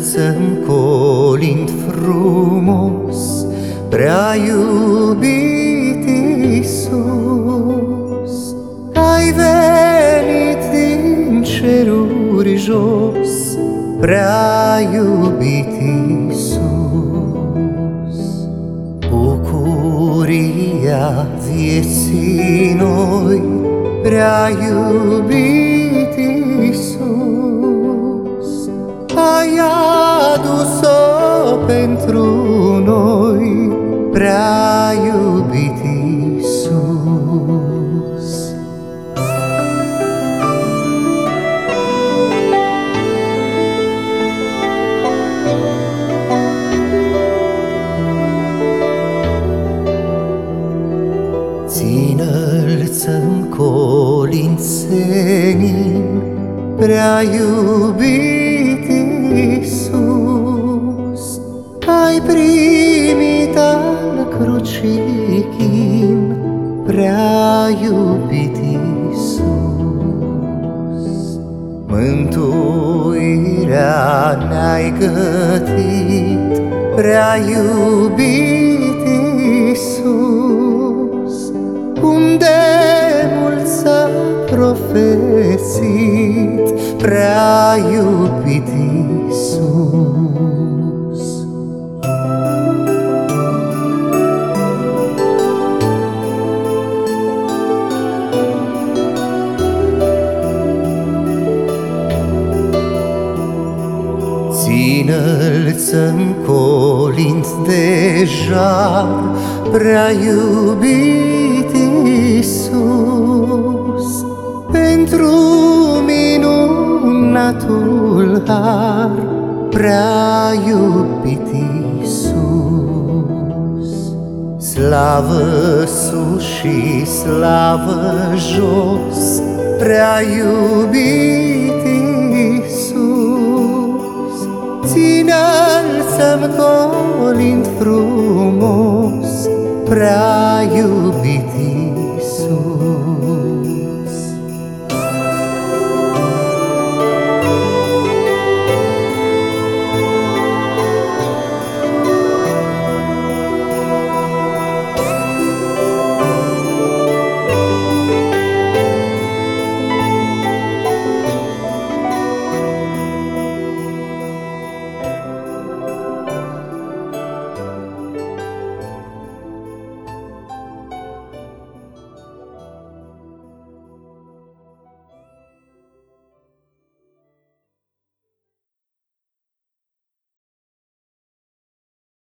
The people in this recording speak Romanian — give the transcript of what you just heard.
să-mi colind frumos, Prea iubit Iisus. Ai venit din ceruri jos, Prea iubit Iisus. Bucuria vieții noi, Prea iubit Ai adus-o pentru noi, Prea iubit Iisus. Țină-l să-mi colin senin, Prea iubit Iisus. Ai primit al crucii chin, Prea iubit Iisus. Mântuirea ne-ai gătit, Prea iubit profesit, Prea iubit Iisus. Țină-l să-mi colind de jar, Prea iubit Pentru minunatul har, Prea iubit Iisus. Slavă sus și slavă jos, Prea iubit Iisus. Ține-l să-mi colind frumos, Prea iubit Iisus.